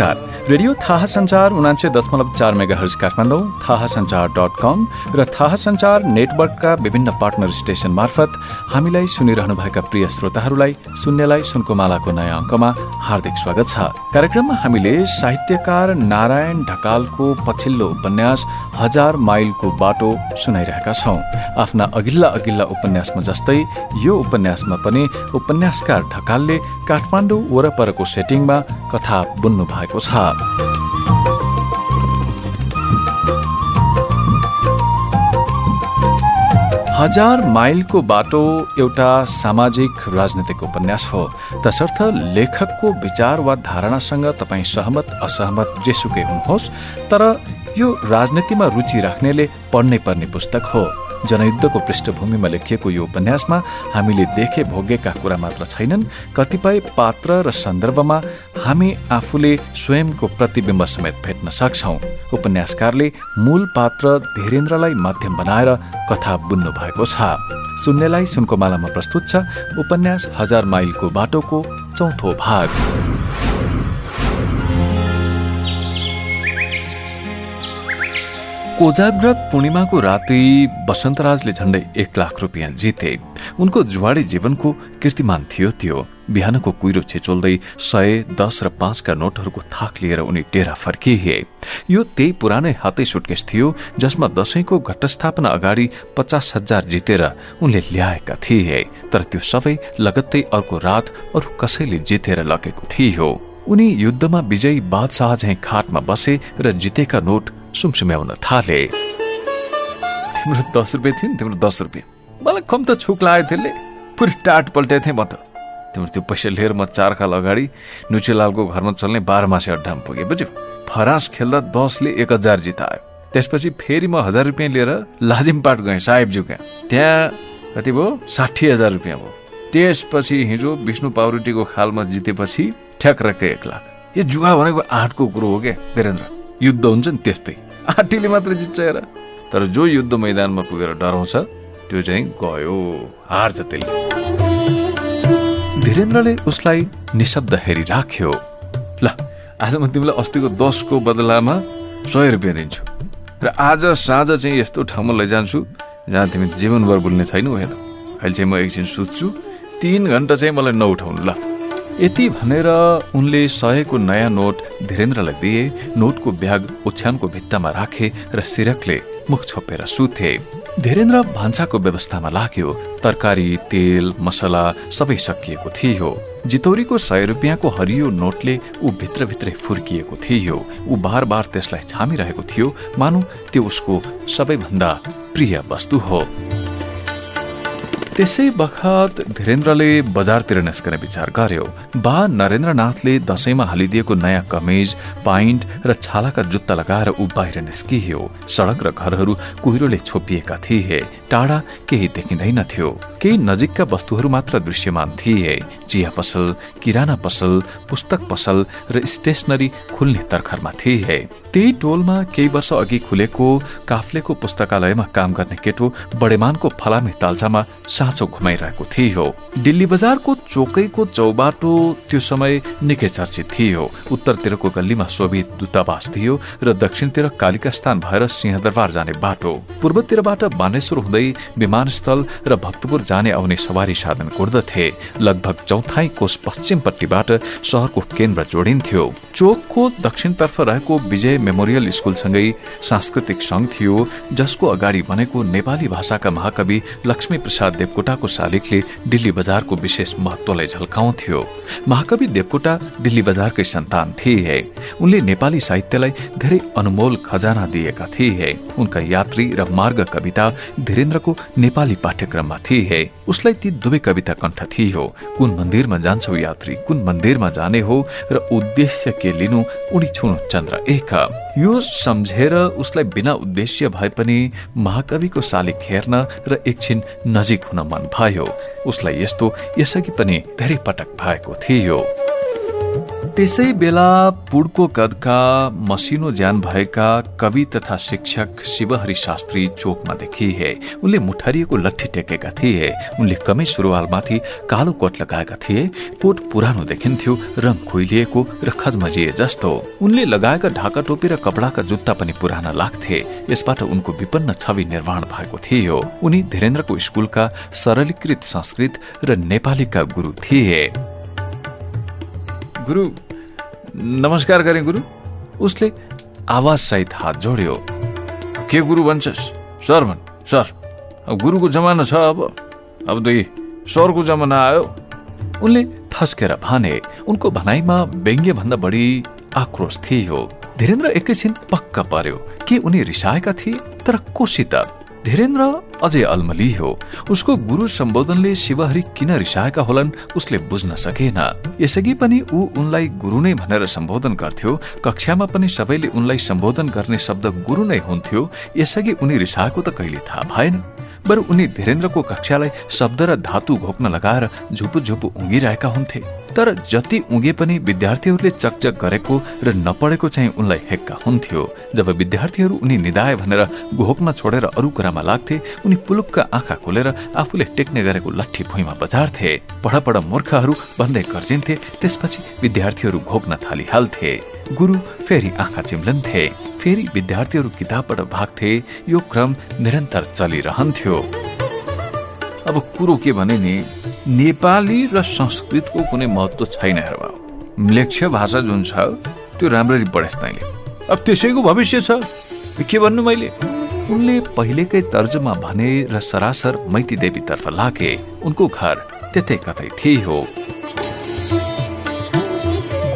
नमस्कार रेडियो थाहा संचार उनान्से दशमलव चार मेगा हर्ज काठमाडौँ थाहा संचार डट कम र थाहा संचार नेटवर्कका विभिन्न पार्टनर स्टेशन मार्फत हामीलाई सुनिरहनुभएका प्रिय श्रोताहरूलाई सुन्नेलाई सुनको मालाको नयाँ अङ्कमा हार्दिक स्वागत छ। कार्यक्रममा हामीले साहित्यकार नारायण ढकालको पछिल्लो उपन्यास हजार माइलको बाटो सुनाइरहेका छौँ। आफ्ना अघिल्ला अघिल्ला उपन्यासमा जस्तै यो उपन्यासमा पनि उपन्यासकार ढकालले काठमाडौँ वरपरको सेटिङमा कथा बुन्नु भएको छ। हजार माइलको बाटो एउटा सामाजिक राजनीतिक उपन्यास हो। तसर्थ लेखकको विचार वा धारणासँग तपाईँ सहमत असहमत जेसुकै हुनुहोस् तर यो राजनीतिमा रुचि राख्नेले पढ्नै पर्ने पुस्तक हो। जनयुद्धको पृष्ठभूमिमा लेखिएको यो उपन्यासमा हामीले देखे भोगेका कुरा मात्र छैनन्। कतिपय पात्र र सन्दर्भमा हामी आफूले स्वयंको प्रतिबिम्ब समेत भेट्न सक्छौ। उपन्यासकारले मूल पात्र धीरेन्द्रलाई माध्यम बनाएर कथा बुन्नु भएको छ। सुन्नेलाई सुनको मालामा प्रस्तुत छ। उपन्यास हजार माइलको बाटोको चौथो भाग। कोजाग्रत पूर्णिमाको राति वसन्तराजले झण्डै एक लाख रुपियाँ जिते। उनको जुवाडी जीवनको कीर्तिमान थियो त्यो। बिहानको कुहिरो छेचोल्दै सय दस र पाँचका नोटहरूको थाक लिएर उनी डेरा फर्किए। यो त्यही पुरानै हातै सुटकेस थियो जसमा दसैँको घटस्थापना अगाडि पचास हजार जितेर उनले ल्याएका थिए। तर त्यो सबै लगत्तै अर्को रात अरू कसैले जितेर लगेको थियो। उनी युद्धमा विजयी बादशाह झैँ खाटमा बसे र जितेका नोट सुमसुम्याउन थाले तिम्रो दस रुपियाँ थियो नि तिम्रो दस रुपियाँ। मलाई कम त छुक लाग्यो त्यसले। पुरै टाट पल्टेको थिएँ म त। तिम्रो त्यो पैसा लिएर म चार खाल अगाडि नुचेलालको घरमा चल्ने बाह्र मासे अड्डामा पुगेँ बुझ्यो? फरास खेल्दा दसले एक हजार जितायो। त्यसपछि फेरि म हजार रुपियाँ लिएर लाजिमपाट गएँ साहेबज्यू कहाँ? त्यहाँ कति भयो? साठी हजार रुपियाँ भयो। त्यसपछि हिजो विष्णु पाउरोटीको खालमा जितेपछि ठ्याक्रक्कै एक लाख। यो जुवा भनेको आँटको कुरो हो क्या वीरेन्द्र? युद्ध हुन्छ नि त्यस्तै। आँटीले मात्र जित्छ हेर। तर जो युद्ध मैदानमा पुगेर डराउँछ त्यो चाहिँ गयो। हार्छ त्यसले। धीरेन्द्रले उसलाई निशब्द हेरिराख्यो। ल आज म तिमीलाई अस्तिको दसको बदलामा सय रुपियाँ दिन्छु। र आज साँझ चाहिँ यस्तो ठाउँमा लैजान्छु जहाँ तिमी जीवनभर भुल्ने छैनौ हेर अहिले चाहिँ म एकछिन सुत्छु तिन घन्टा चाहिँ मलाई नउठाउनु ल। यति भनेर उनले सयको नयाँ नोट धीरेन्द्रलाई दिए नोटको ब्याग ओछ्यानको भित्तामा राखे र सिरकले मुख छोपेर सुथे धीरेन्द्र भान्साको व्यवस्थामा लाग्यो। तरकारी तेल मसला सबै सकिएको थियो। जितौरीको सय रुपियाँको हरियो नोटले ऊ भित्रभित्रै फुर्किएको थियो। ऊ बार बार त्यसलाई छामिरहेको थियो। मानु त्यो उसको सबैभन्दा प्रिय वस्तु हो। त्यसै बखत धीरेन्द्रले बजारतिर निस्कने विचार गर्यो। बा नरेन्द्रनाथले दसैँमा हालिदिएको नयाँ कमेज पाइन्ट र छालाका जुत्ता लगाएर ऊ बाहिर निस्कियो। सड़क र घरहरू कुहिरोले छोपिएका थिए। टाढा केही देखिँदैनथ्यो केही नजिकका वस्तुहरू मात्र दृश्यमान थिए। चिया पसल किराना पसल पुस्तक पसल र स्टेसनरी खुल्ने तर्खरमा थिए। त्यही टोलमा केही वर्ष अघि खुलेको काफ्लेको पुस्तकालयमा काम गर्ने केटो बडेमानको फलामे ताल्चामा साँचो घुमाइरहेको थियो। दिल्ली बजारको चोकैको चौबाटो त्यो समय निकै चर्चित थियो। उत्तरतिरको गल्लीमा सोभियत दूतावास थियो र दक्षिणतिर कालिका स्थान भएर सिंहदरबार जाने बाटो। पूर्वतिरबाट बानेश्वर हुँदै विमानस्थल र भक्तपुर जाने आउने सवारी साधन कुर्दथे। लगभग चौथाइ कोष पश्चिमपट्टिबाट सहरको केन्द्र जोडिन्थ्यो। चोकको दक्षिणतर्फ रहेको विजय मेमोरियल स्कुलसँगै सांस्कृतिक संघ थियो जसको अगाडि बनेको नेपाली भाषाका महाकवि लक्ष्मी प्रसाद देवकोटाको शालिगले दिल्ली बजारको विशेष महत्वलाई झल्काउँथ्यो। महाकवि देवकोटा दिल्ली बजारकै सन्तान थिए। उनले नेपाली साहित्यलाई धेरै अनमोल खजाना दिएका थिए। उनका यात्री र मार्ग कविता धीरेन्द्रको नेपाली पाठ्यक्रममा थिए। उसलाई ती दुवै कविता कण्ठ थियो। कुन मन्दिरमा जान्छौ यात्री कुन मन्दिरमा जाने हो र उद्देश्य के लिनु उडी छुनु चन्द्र एक। यो सम्झेर उसलाई बिना उद्देश्य भए पनि महाकविको शालिक हेर्न र एकछिन नजिक हुन मन भयो। उसलाई यस्तो यसअघि पनि धेरै पटक भएको थियो। त्यसै बेला पुडको कदका मसिनो ज्यान भएका कवि तथा शिक्षक शिवहरि शास्त्री चोकमा देखिए उनले मुठरिएको लट्ठी टेकेका थिए। उनले कमै सुरुवालमाथि कालो कोट लगाएका थिए। कोट पुरानो देखिन्थ्यो रङ खोइलिएको र खजमजिए जस्तो। उनले लगाएका ढाका टोपी र कपडाका जुत्ता पनि पुराना लाग्थे। यसबाट उनको विपन्न छवि निर्माण भएको थियो। उनी धीरेन्द्रको स्कुलका सरलीकृत संस्कृत र नेपालीका गुरु थिए। गुरु नमस्कार गरे गुरु। उसले आवाज सहित हात जोड्यो। के गुरु भन्छस्? सर भन् सर। अब गुरुको जमाना छ अब। अब त सरको जमाना आयो। उनले ठस्केर भने। उनको भनाइमा व्यङ्ग्य भन्दा बढी आक्रोश थियो। धीरेन्द्र एकैछिन पक्का पर्यो। के उनी रिसाएका थिए? तर कोसित धीरेन्द्र अझै अल्मली हो। उसको गुरु सम्बोधनले शिवहरि किन रिसाएका होलान् उसले बुझ्न सकेन। यसअघि पनि ऊ उनलाई गुरु नै भनेर सम्बोधन गर्थ्यो। कक्षामा पनि सबैले उनलाई सम्बोधन गर्ने शब्द गुरु नै हुन्थ्यो। यसअघि उनी रिसाएको त कहिले थाहा भएन। बरु उनी धीरेन्द्रको कक्षालाई शब्द र धातु घोक्न लगाएर झुपु झुपु उङ्गिरहेका हुन्थे। तर जति उगे पनि विद्यार्थीहरूले चकचक गरेको र नपढेको चाहिँ उनलाई हेक्का हुन्थ्यो। जब विद्यार्थीहरू उनी निधाए भनेर घोक्न छोडेर अरू कुरामा लाग्थे उनी पुलुक्क आँखा खोलेर आफूले टेक्ने गरेको लट्ठी भुइँमा बजार्थे। पढ पढ मूर्खहरू भन्दै गर्जिन्थे त्यसपछि विद्यार्थीहरू घोक्न थालिहाल्थे। गुरु फेरि आँखा चिम्लन्थे। फेरि विद्यार्थीहरू किताबबाट भाग्थे। यो क्रम निरन्तर चलिरहन्थ्यो। अब कुरो के भने नि नेपाली र संस्कृतको कुनै महत्व छैन हेर लेख्य भाषा जुन छ त्यो राम्ररी पढेस् तैँले। अब त्यसैको भविष्य छ। के भन्नु मैले? उनले पहिलेकै तर्जमा भने र सरासर मैती देवीतर्फ लागे। उनको घर त्यतै कतै थिए हो।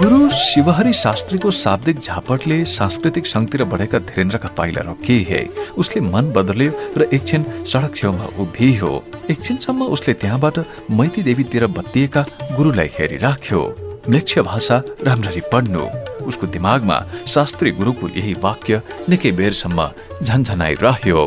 गुरु शिवहरि शास्त्रीको शाब्दिक झापटले सांस्कृतिक सङ्घतिर बढेका धीरेन्द्रका पाइला रोकिए उसले मन बदल्यो र एकछिन सडक छेउमा उभियो एकछिनसम्म उसले त्यहाँबाट मैती देवीतिर बत्तिएका गुरुलाई हेरिराख्यो म्लेक्ष भाषा राम्ररी पढ्नु। उसको दिमागमा शास्त्री गुरुको यही वाक्य निकै बेरसम्म झन्झनाइरह्यो।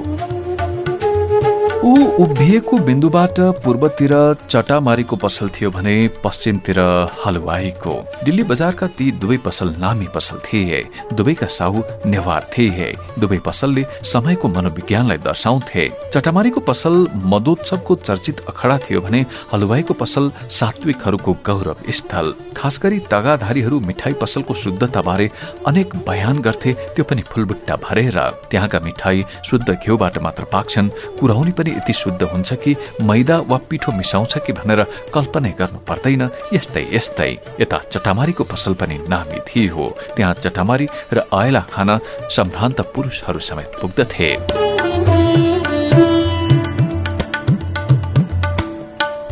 ऊ उभिएको बिन्दुबाट पूर्वतिर चटामारीको पसल थियो भने पश्चिमतिर हलवाईको। दिल्ली बजारका ती दुवै पसल नामी पसल थिए। दुवैका साहु नेवार थिए। दुवै पसलले समयको मनोविज्ञानलाई दर्शाउँथे। चटामारीको पसल मदोत्सवको चर्चित अखडा थियो भने हलवाईको पसल सात्विकहरूको गौरव स्थल। खास गरी तगाधारीहरू मिठाई पसलको शुद्धताबारे अनेक बयान गर्थे त्यो पनि फुलबुट्टा भरेर। त्यहाँका मिठाई शुद्ध घिउबाट मात्र पाक्छन् कुराउनी पनि यति शुद्ध हुन्छ कि मैदा वा पिठो मिसाउँछ कि भनेर कल्पना गर्नु पर्दैन। यस्तै यस्तै। यता चटामारीको पसल पनि नामी हो त्यहाँ चटामारी र अयला खान सम्भ्रान्त पुरुषहरू समेत पुग्दथे।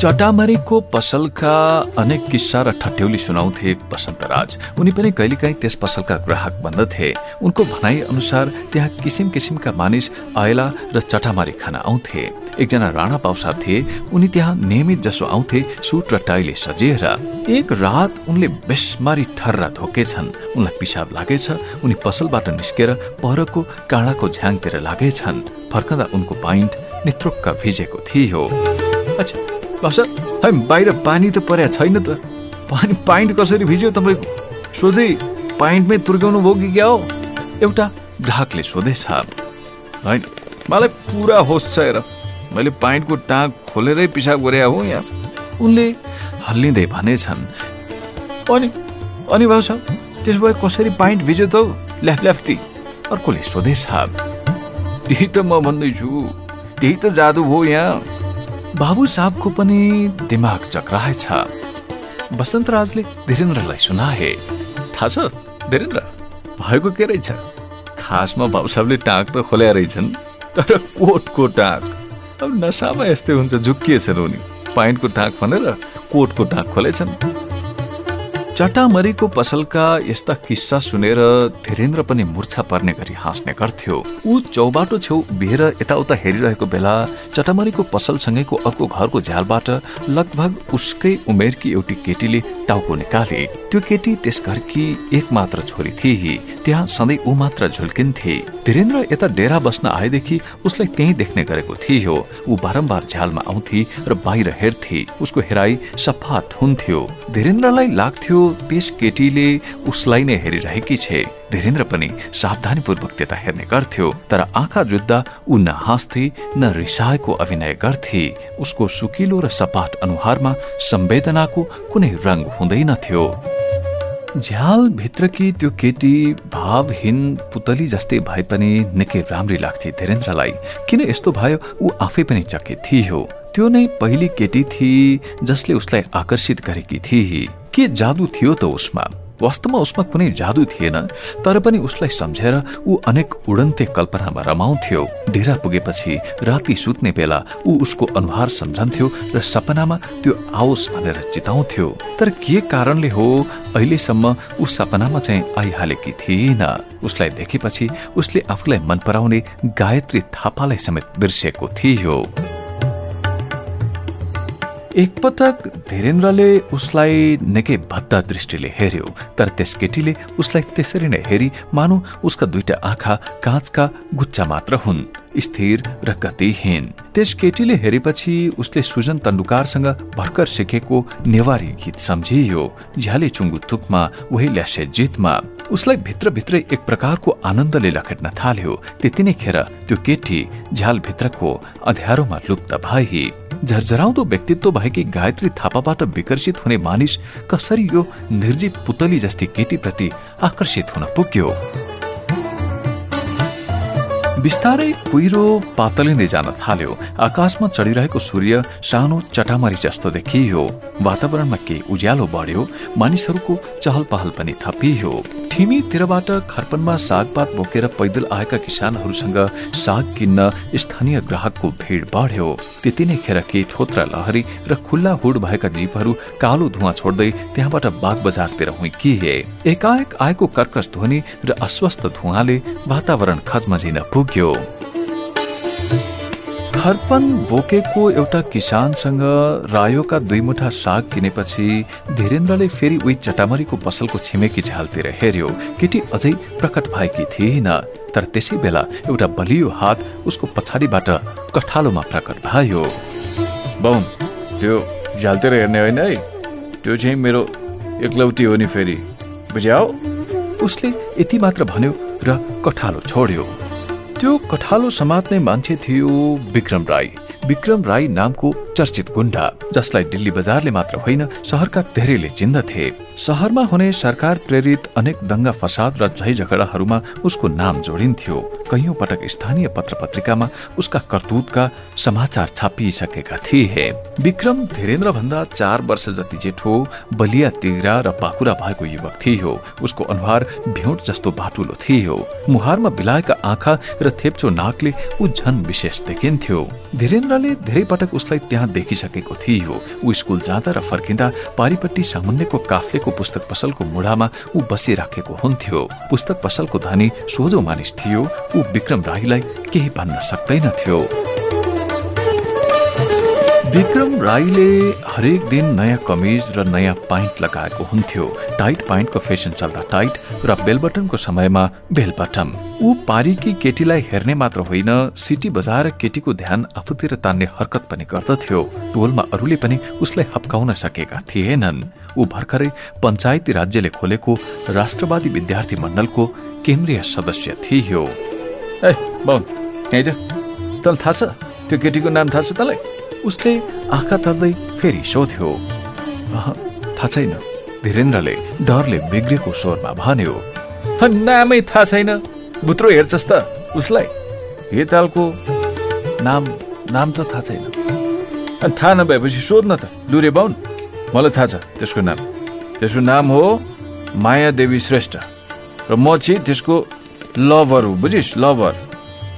चटामरीको पसलका अनेक किस्सा र ठट्यौली सुनाउँथे बसन्तराज। उनी पनि कहिलेकाहीँ त्यस पसलका ग्राहक बन्दथे उनको भनाइ अनुसार त्यहाँ किसिम किसिमका मानिस अयला र चटामारी खान आउँथे। एकजना राणा पाउसाब थिए। उनी त्यहाँ नियमित जसो आउँथे सुट र टाइले सजिएर एक रात उनले बेसमारी ठर्रा धोकेछन्। उनलाई पिसाब लागेछ। उनी पसलबाट निस्केर परको काँडाको झ्याङतिर लागेछन्। फर्कँदा उनको पाइन्ट नेत्रुक्क भिजेको थियो। अच्छा बस है बाहिर पानी त पर्या छैन त। पानी पाइन्ट कसरी भिज्यो तपाईँको सोझै पाइन्टमै तुर्क्याउनु भयो कि क्या हो? एउटा ग्राहकले सोधेछ होइन मलाई पुरा होस छ हेर। मैले पाइन्टको टाँग खोलेरै पिसाब गरे हो यहाँ। उनले हल्लिँदै भनेछन् अनि अनि भाउ साहब त्यसो भए कसरी पाइन्ट भिज्यो त ल्याफ ल्याफ्ती। अर्कोले सोधेछ त्यही त म भन्दैछु। त्यही त जादु भयो यहाँ। बाबु साहबको पनि दिमाग चक्राएछ बसन्तराजले धीरेन्द्रलाई सुनाए। थाहा छ धीरेन्द्र भएको के रहेछ? खासमा बाबु साहबले टाँक त खोल्या रहेछन् तर कोटको टाँक। अब नसामा यस्तै हुन्छ झुक्किएछन् उनी। पाइन्टको टाँक भनेर कोटको टाँक खोलेछन्। चटामरीको पसलका यस्ता किस्सा सुनेर धीरेन्द्र पनि मूर्छा पर्ने गरी हाँस्ने गर्थ्यो। ऊ चौबाटो छेउ बिहेर यताउता हेरिरहेको बेला चटामरीको पसलसँगैको अर्को घरको झ्यालबाट लगभग उसकै उमेरकी एउटी केटीले टाउको निकाले। त्यो केटी त्यस घरकी एक मात्र छोरी थिए त्यहाँ सधैँ ऊ मात्र झुल्किन्थे। धीरेन्द्र यता डेरा बस्न आएदेखि उसलाई त्यही देख्ने गरेको थियो। ऊ बारम्बार झ्यालमा आउँथे र बाहिर हेर्थे। उसको हेराई सफात हुन्थ्यो धीरेन्द्रलाई लाग्थ्यो त्यस केटीले उसलाई नै हेरिरहेकी छे। धीरेन्द्र पनि सावधानीपूर्वक त्यता हेर्ने गर्थ्यो तर आँखा जुत्दा ऊ न हाँस्थे न रिसाएको अभिनय गर्थे। उसको सुकिलो र सपाट अनुहारमा संवेदनाको कुनै रंग हुँदैनथ्यो झ्याल भित्रकी त्यो केटी भावहीन पुतली जस्तै भए पनि निकै राम्री लाग्थे धीरेन्द्रलाई। किन यस्तो भयो? ऊ आफै पनि चकित थियो। त्यो नै पहिली केटी थिए जसले उसलाई आकर्षित गरेकी थिए के जादु थियो त उसमा? वास्तवमा उसमा कुनै जादु थिएन तर पनि उसलाई सम्झेर ऊ अनेक उडन्ते कल्पनामा रमाउँथ्यो। डेरा पुगेपछि राति सुत्ने बेला ऊ उसको अनुहार सम्झन्थ्यो र सपनामा त्यो आओस् भनेर चिताउँथ्यो। तर के कारणले हो अहिलेसम्म ऊ सपनामा चाहिँ आइहालेकी थिएन। उसलाई देखेपछि उसले आफूलाई मन पराउने गायत्री थापालाई समेत बिर्सेको थियो। एकपटक धीरेन्द्रले उसलाई निकै भद्दा दृष्टिले हेर्यो तर त्यस केटीले उसलाई त्यसरी नै हेरी मानु उसका दुईटा आँखा काँचका गुच्चा मात्र हुन् स्थिर र गतिहीन। त्यस केटीले हेरेपछि उसले सुजन तन्डुकारसँग भर्खर सिकेको नेवारी गीत सम्झियो झ्याले चुङ्गु थुकमा वही ल्यासे जितमा। उसलाई भित्रभित्रै एक प्रकारको आनन्दले लखेट्न थाल्यो। त्यति नै खेर त्यो केटी झ्याल भित्रको अध्यारोमा लुप्त भए झरझराउँदो व्यक्तित्व भएकी गायत्री थापाबाट विकर्षित हुने मानिस कसरी यो निर्जीव पुतली जस्ती केटीप्रति आकर्षित हुन पुग्यो। बिस्तारै कुहिरो पातलिँदै जान थाल्यो। आकाशमा चढिरहेको सूर्य सानो चटामरी जस्तो देखियो। वातावरणमा केही उज्यालो बढ्यो। मानिसहरूको चहल पहल पनि थपियो। ठिमीतिरबाट खर्पनमा सागपात बोकेर पैदल आएका किसानहरूसँग साग किन्न स्थानीय ग्राहकको भिड बढ्यो। त्यति नै खेर केही थोत्रा लहरी र खुल्ला हुड भएका जीपहरू कालो धुवा छोड्दै त्यहाँबाट बाग बजारतिर हुइकिए। एकाएक आएको कर्कस ध्वनि र अस्वस्थ धुवाले वातावरण खजमझिन पुग्यो। खर्पन बोकेको एउटा किसानसँग रायोका दुई मुठा साग किनेपछि धीरेन्द्रले फेरि उही चटामरीको पसलको छिमेकी झ्यालतिर हेर्यो केटी अझै प्रकट भएकी थिएन तर त्यसै बेला एउटा बलियो हात उसको पछाडिबाट कठालोमा प्रकट भयो। बाउन त्यो झ्यालतिर हेर्ने होइन है? त्यो चाहिँ मेरो एकलौटी हो नि फेरि। बुझ्याओ उसले यति मात्र भन्यो र कठालो छोड्यो। त्यो कठालो समात्ने मान्छे थियो विक्रम राई। विक्रम राई नामको चर्चित गुण्डा जसलाई दिल्ली बजारले मात्र होइन सहरका धेरैले चिन्दथे सहरमा हुने सरकार प्रेरित अनेक दङ्गा फसाद र झै झगडाहरूमा उसको नाम जोडिन्थ्यो। कैयौं पटक स्थानीय पत्र पत्रिकामा उसका करतुतका समाचार छापिसकेका थिए। विक्रम धीरेन्द्र भन्दा चार वर्ष जति जेठो बलिया तिग्रा र पाकुरा भएको युवक थियो। उसको अनुहार भ्यूट जस्तो बाटुलो थियो। मुहारमा बिलाएका आँखा र थेप्चो नाकले ऊ झन विशेष देखिन्थ्यो। धीरेन्द्रले धेरै पटक उसलाई त्यहाँ देखिसकेको थियो। ऊ स्कुल जाँदा र फर्किँदा पारिपट्टि सामुन्नेको काफ्लेको पुस्तक पसलको मुढामा ऊ बसिराखेको हुन्थ्यो। पुस्तक पसलको धनी सोझो मानिस थियो। ऊ विक्रम राईलाई केही भन्न सक्दैनथ्यो विक्रम राईले हरेक दिन नयाँ कमिज र नयाँ पाइन्ट लगाएको हुन्थ्यो। टाइट पाइन्टको फेसन चल्दा टाइट र बेलबटनको समयमा बेलबटम ऊ पारीकी केटीलाई हेर्ने मात्र होइन सिटी बजाएर केटीको ध्यान आफूतिर तान्ने हरकत पनि गर्दथ्यो। टोलमा अरूले पनि उसलाई हप्काउन सकेका थिएनन्। ऊ भर्खरै पञ्चायती राज्यले खोलेको राष्ट्रवादी विद्यार्थी मण्डलको केन्द्रीय सदस्य थियो। ए थाहा छ? त्यो केटीको नाम थाहा छ तँलाई? उसले आँखा तर्दै फेरि सोध्यो थाहा छैन। धीरेन्द्रले डरले बिग्रेको स्वरमा भन्यो नामै थाहा छैन। बुत्रो हेर्छस् त उसलाई। हे तालको नाम नाम त थाहा छैन। थाहा नभएपछि सोध्न त लुरे बाहुन मलाई थाहा छ त्यसको नाम। त्यसको नाम हो माया देवी श्रेष्ठ। र म चाहिँ त्यसको लभर हो बुझिस्? लभर।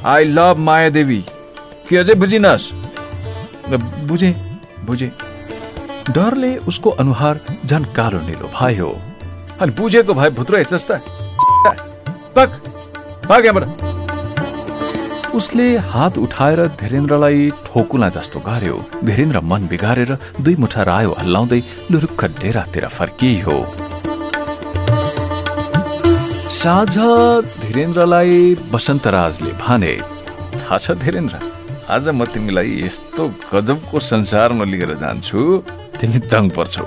आई लभ माया देवी। के अझै बुझिनस्? बुझे बुझे। डरले उसको अनुहार झन कालो निलो भयो अनि बुझेको भए भुत्रो उसले हात उठाएर धीरेन्द्रलाई ठोकुला जस्तो गर्यो। धीरेन्द्र मन बिगारेर दुई मुठा रायो हल्लाउँदै लुरुक्ख डेरातिर फर्कियो। साँझ धीरेन्द्रलाई बसन्तराजले भने थाहा छ धीरेन्द्र आज म तिमीलाई यस्तो गजबको संसारमा लिएर जान्छु तिमी दङ पर्छौ।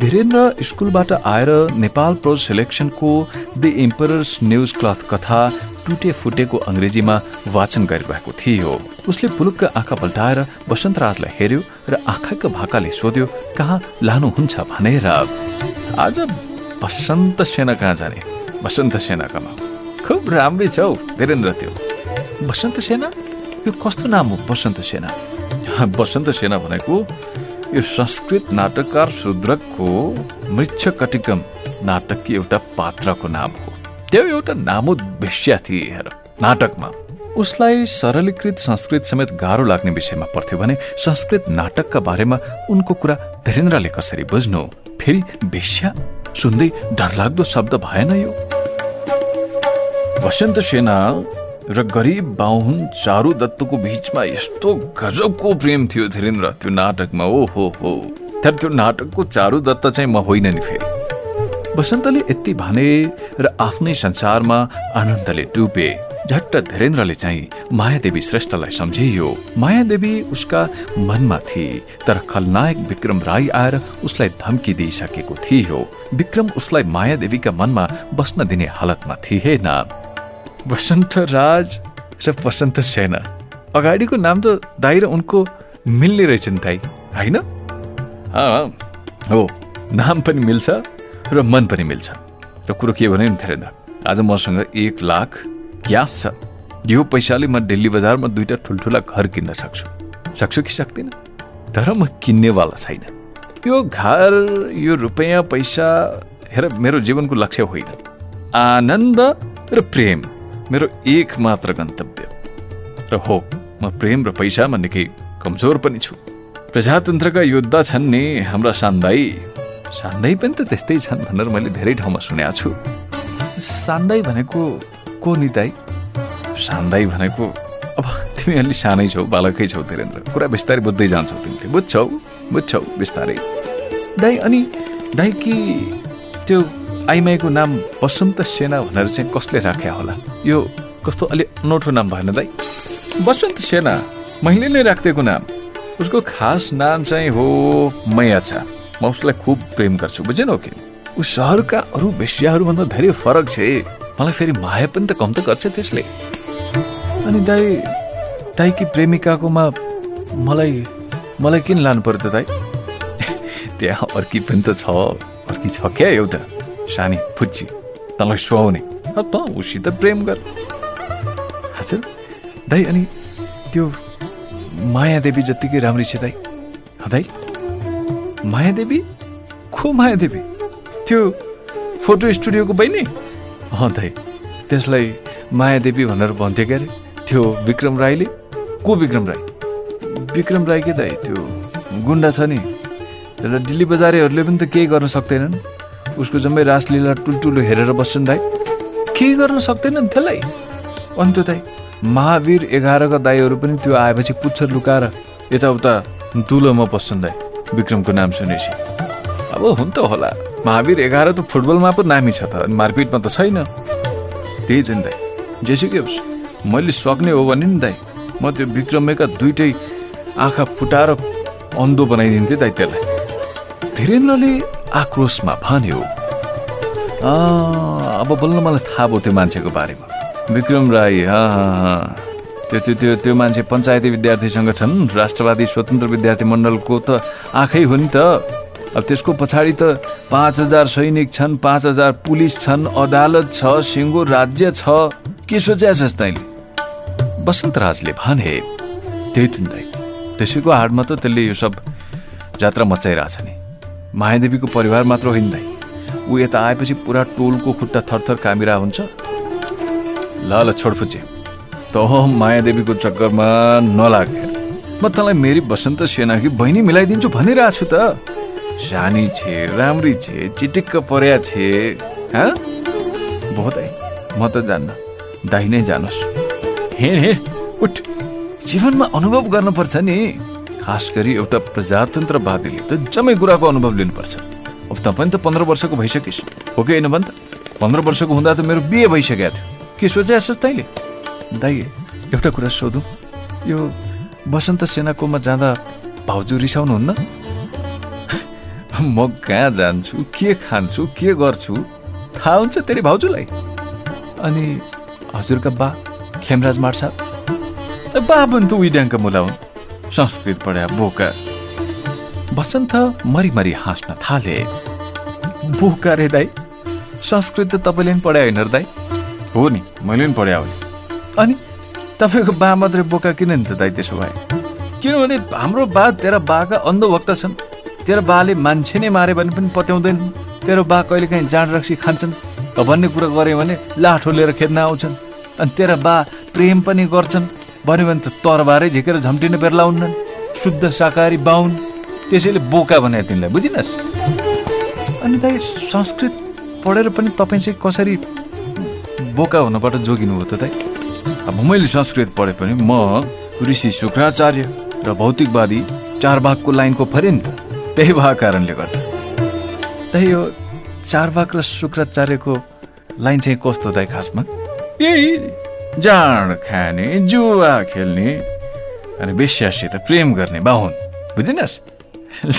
धीरेन्द्र स्कुलबाट आएर नेपाल प्रो सेलेक्सनको द इम्परर्स न्युज क्लथ कथा टुटे फुटेको अङ्ग्रेजीमा वाचन गरिरहेको थियो। उसले पुलुक्क आँखा पल्टाएर वसन्तराजलाई हेऱ्यो र आँखाको भाकाले सोध्यो कहाँ लानुहुन्छ भनेर? आज वसन्त सेना कहाँ जाने? वसन्त सेनाकामा खुब राम्रै छ हौ धीरेन्द्र त्यो वसन्त सेना? यो कस्तो नाम हो? वसन्त सेना। वसन्त सेना भनेको यो संस्कृत नाटककार शुद्रकको मृक्ष कटिकम नाटककी एउटा पात्रको नाम हो। त्यो एउटा नामुद वेश्या थिए हेर नाटकमा। उसलाई सरलीकृत संस्कृत समेत गाह्रो लाग्ने विषयमा पर्थ्यो भने संस्कृत नाटकका बारेमा उनको कुरा धीरेन्द्रले कसरी बुझ्नु? फेरि वेश्या सुन्दै डरलाग्दो शब्द भएन यो। वसन्त सेना र गरिब बाहुन चारु दत्तको बीचमा यस्तो गजबको प्रेम थियो धीरेन्द्र त्यो नाटकमा। ओ हो हो। तर त्यो नाटकको चारु दत्त चाहिँ म होइन नि फेरि। वसन्तले यति भने र आफ्नै संसारमा आनन्दले डुबे। झट्ट धीरेन्द्रले चाहिँ मायादेवी श्रेष्ठलाई सम्झियो। मायादेवी उसका मनमा थिए तर खलनायक विक्रम राई आएर उसलाई धम्की दिइसकेको थियो। विक्रम उसलाई मायादेवीका मनमा बस्न दिने हालतमा थिएन। वसन्त राज र वसन्त सेना। अगाडिको नाम त दाई र उनको मिल्ने रहेछ नि दाई होइन? हो नाम पनि मिल्छ र मन पनि मिल्छ। र कुरो के भने नि धेरै आज मसँग एक लाख क्यास छ। यो पैसाले म दिल्ली बजारमा दुईवटा ठुल्ठुला घर किन्न सक्छु। सक्छु कि सक्दिनँ? तर म किन्नेवाला छैन। यो घर यो रुपियाँ पैसा हेर मेरो जीवनको लक्ष्य होइन। आनन्द र प्रेम। मेरो एक मात्र गन्तव्य। र हो म प्रेम र पैसामा निकै कमजोर पनि छु। प्रजातन्त्रका योद्धा छन् नि हाम्रा सान्दाई। सान्दाई पनि त त्यस्तै छन् भनेर मैले धेरै ठाउँमा सुनेको छु। सान्दाई भनेको को नि दाई? सान्दाई भनेको अब तिमी अलि सानै छौ बालकै छौ धीरेन्द्र। कुरा बिस्तारै बुझ्दै जान्छौ तिमीले। बुझ्छौ बुझ्छौ बिस्तारै। दाई अनि दाई कि त्यो आइमाईको नाम बसन्त सेना भनेर चाहिँ कसले राख्या होला? यो कस्तो अलि अनौठो नाम भएन दाइ बसन्त सेना मैले नै राखिदिएको नाम। उसको खास नाम चाहिँ हो छ। म उसलाई खुब प्रेम गर्छु बुझेनौ कि? ऊ सहरका अरू वेश्याहरूभन्दा धेरै फरक छ। मलाई फेरि माया पनि त कम त गर्छ त्यसले। अनि दाई दाईकी प्रेमिकाकोमा मलाई मलाई किन लानु पर्यो त दाई? त्यहाँ अर्की पनि त छ अर्की छ क्या एउटा। सानी फुच्ची तँलाई सुहाउने। त उसित प्रेम गर। हजुर दाइ अनि त्यो मायादेवी जत्तिकै राम्री छ दाइ दाइ मायादेवी? खो मायादेवी? त्यो फोटो स्टुडियोको बहिनी? अँ दाइ त्यसलाई मायादेवी भनेर भन्थ्यो क्या अरे त्यो विक्रम राईले? को विक्रम राई? विक्रम राई के दाइ त्यो गुन्डा छ नि। त्यसलाई दिल्ली बजारेहरूले पनि त केही गर्न सक्दैनन्। उसको जम्मै रासलीला टुल्टुलो हेरेर बस्छन् दाई। केही गर्न सक्दैनन् त्यसलाई? अन्त दाई महावीर एघारका दाईहरू पनि त्यो आएपछि पुच्छर लुकाएर यताउता दुलोमा बस्छन् दाई विक्रमको नाम सुनेपछि। अब हुन त होला महावीर एघार त फुटबलमा पो नामी छ त अनि मारपिटमा त छैन। त्यही त नि दाई जेसुकै होस् मैले सक्ने हो भने नि दाई म त्यो विक्रमका दुइटै आँखा फुटाएर अन्धो बनाइदिन्थेँ दाई त्यसलाई। धीरेन्द्रले आक्रोशमा भन्यो अब बल्ल मलाई थाहा भयो त्यो मान्छेको बारेमा। विक्रम राई त्यो त्यो त्यो त्यो मान्छे पञ्चायती विद्यार्थी सङ्गठन राष्ट्रवादी स्वतन्त्र विद्यार्थी मण्डलको त आँखै हो नि त। अब त्यसको पछाडि त पाँच हजार सैनिक छन् पाँच हजार पुलिस छन् अदालत छ सिङ्गो राज्य छ। के सोच्या तैँले? बसन्तराजले भने त्यही तिन्दै त्यसैको हाडमा त त्यसले यो सब जात्रा मचाइरहेछ नि। मायादेवीको परिवार मात्र होइन दाइ ऊ यता आएपछि पुरा टोलको खुट्टा थरथर कामिरा हुन्छ। ल ल छोडफुचे त मायादेवीको चक्करमा नलागे। म तँलाई मेरी बसन्त सेनाकी बहिनी मिलाइदिन्छु भनिरहेको छु त। सानी छे राम्री छे चिटिक्क पर्या छे बहुत है म त जान्न दाइ नै जानुहोस् हे हे उठ। जीवनमा अनुभव गर्नुपर्छ नि। खास गरी एउटा प्रजातन्त्रवादीले त जम्मै कुराको अनुभव लिनुपर्छ। अब तपाईँ त पन्ध्र वर्षको भइसकिस् हो कि होइन त पन्ध्र वर्षको हुँदा त मेरो बिहे भइसकेको थियो। के सोचे जस्तो तैँले? दाइ एउटा कुरा सोधौँ। यो बसन्त सेनाकोमा जाँदा भाउजू रिसाउनुहुन्न? म कहाँ जान्छु? के खान्छु? के गर्छु? थाहा हुन्छ तेरि भाउजूलाई। अनि हजुरका बा खेमराज मार्सा बा पनि त उइड्याङ्क मुला हुन्। संस्कृत पढ्या बोका बसन्त मरिमरी हाँस्न थाले। बोका रे दाई संस्कृत त तपाईँले पनि पढायो होइन दाई? हो नि मैले पनि पढायो अनि तपाईँको बा मात्रै बोका किन नि त दाई त्यसो भए? किनभने हाम्रो बा तेरा बाका अन्धभक्त छन्। तेरो बाले मान्छे नै मारे भने पनि पत्याउँदैन। तेरो बा कहिले काहीँ जाँड रक्सी खान्छन्। भन्ने कुरा गऱ्यो भने लाठो लिएर खेद्न आउँछन्। अनि तेरा बा प्रेम पनि गर्छन्। भन्यो भने त तरबारै झिकेर झम्टिने बेर्ला हुन्नन् शुद्ध शाकाहारी बाहुन त्यसैले बोका भने तिमीलाई बुझिनस् अनि दाइ संस्कृत पढेर पनि तपाईँ चाहिँ कसरी बोका हुनबाट जोगिनु हो त दाइ अब मैले संस्कृत पढे पनि म ऋषि शुक्राचार्य र भौतिकवादी चारबागको लाइनको फरे नि त त्यही भएको कारणले गर्दा। त्यही यो चारबाग र शुक्राचार्यको लाइन चाहिँ कस्तो दाइ खासमा? यही जाँड खाने जुवा खेल्ने अनि बेस्यासित प्रेम गर्ने बाहुन बुझिनस्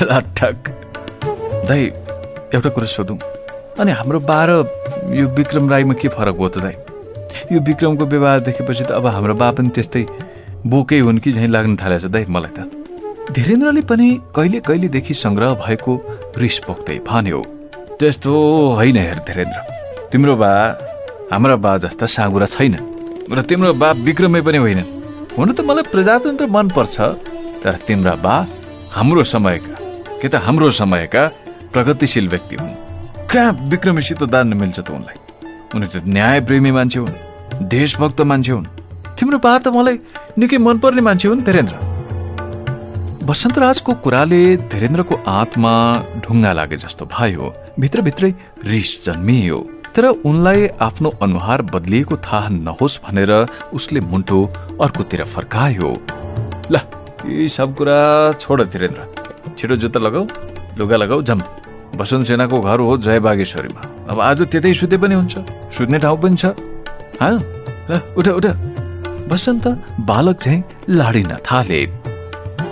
लटक दाइ एउटा कुरो सोधौँ। अनि हाम्रो बाह्र यो विक्रम राईमा के फरक हो त दाइ यो विक्रमको व्यवहार देखेपछि त अब हाम्रो बा पनि त्यस्तै बोकै हुन् कि झैँ लाग्न थालेछ दाइ मलाई त। धीरेन्द्रले पनि कहिले कहिलेदेखि सङ्ग्रह भएको रिस पोख्दै भन्यो त्यस्तो होइन हेर धीरेन्द्र। तिम्रो बा हाम्रा बा जस्ता साँगुरा छैन र तिम्रो बा विक्रमै पनि होइन। हुन त मलाई प्रजातन्त्र मनपर्छ तर तिम्रा बा हाम्रो समयका के त हाम्रो समयका प्रगतिशील व्यक्ति हुन्। कहाँ विक्रमीसित दान्न मिल्छ त उनलाई? उनी त न्यायप्रेमी मान्छे हुन् देशभक्त मान्छे हुन्। तिम्रो बा त मलाई निकै मनपर्ने मान्छे हुन् धीरेन्द्र। वसन्तराजको कुराले धीरेन्द्रको आत्मा ढुङ्गा लागे जस्तो भयो भित्रभित्रै रिस जन्मियो। तर उनलाई आफ्नो अनुहार बदलिएको थाहा नहोस् भनेर उसले मुन्टो अर्कोतिर फर्कायो। ल यी सब कुरा छोड धीरेन्द्र। छिटो जुत्ता लगाऊ लुगा लगाऊ जम बसन्त सेनाको घर हो जय बागेश्वरीमा अब आज त्यतै सुते पनि हुन्छ। सुत्ने ठाउँ पनि छ। उठ उठ। बसन्त बालक चाहिँ लाडिन थाले।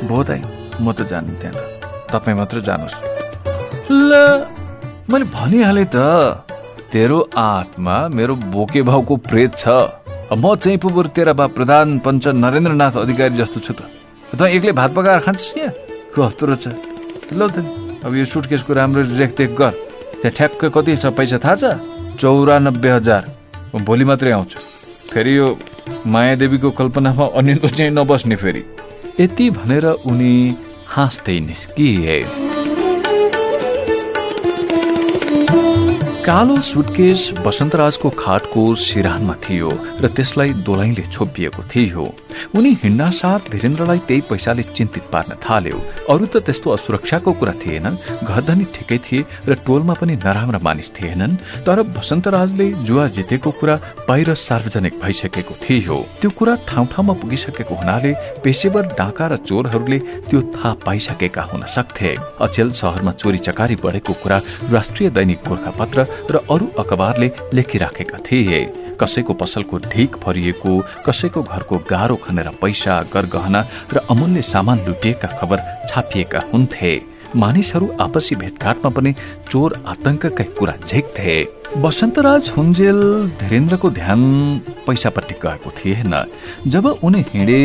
बोधाइ म त जानु त्यहाँ तपाईँ मात्र जानुहोस्। ल मैले भनिहालेँ त। तेरो आत्मा मेरो बोके भाउको प्रेत छ। म चाहिँ पो तेरा बा प्रधान पञ्च नरेन्द्रनाथ अधिकारी जस्तो छु त। त एक्लै भात पकाएर खान्छस् यहाँ कस्तो रहेछ? ल त अब यो सुटकेसको राम्रो रेखदेख गर। त्यहाँ ठ्याक्क कति छ पैसा थाहा छ? चौरानब्बे हजार। भोलि मात्रै आउँछु। फेरि यो मायादेवीको कल्पनामा अनिलको चाहिँ नबस्ने फेरि। यति भनेर उनी हाँस्दै निस्किए। कालो सुटकेस वसन्तराजको खाटको सिरानमा थियो र त्यसलाई दोलाइले छोपिएको थियो। उनी हिँड्ना साथ धीरेन्द्रलाई त्यही पैसाले चिन्तित पार्न थाल्यो। अरू त त्यस्तो असुरक्षाको कुरा थिएन घरधनी ठिकै थिए र टोलमा पनि नराम्रा मानिस थिएनन्। तर वसन्तराजले जुवा जितेको कुरा बाहिर सार्वजनिक भइसकेको थियो। त्यो कुरा ठाउँ ठाउँमा पुगिसकेको हुनाले पेसेवर डाका र चोरहरूले त्यो थाहा पाइसकेका हुन सक्थे। अचेल सहरमा चोरी चकारी बढेको कुरा राष्ट्रिय दैनिक गोर्खापत्र र अरू अखबारले लेखिराखेका थिए। कसैको पसलको ढिक भरिएको कसैको घरको गाह्रो खनेर पैसा गरगहना र अमूल्य सामान लुटिएका खबर छापिएका हुन्थे। मानिसहरू आपसी भेटघाटमा पनि चोर आतंककै कुरा झेक्थे। वसन्तराज हुन्जेल धीरेन्द्रको ध्यान पैसापट्टि गएको थिएन जब उनी हिँडे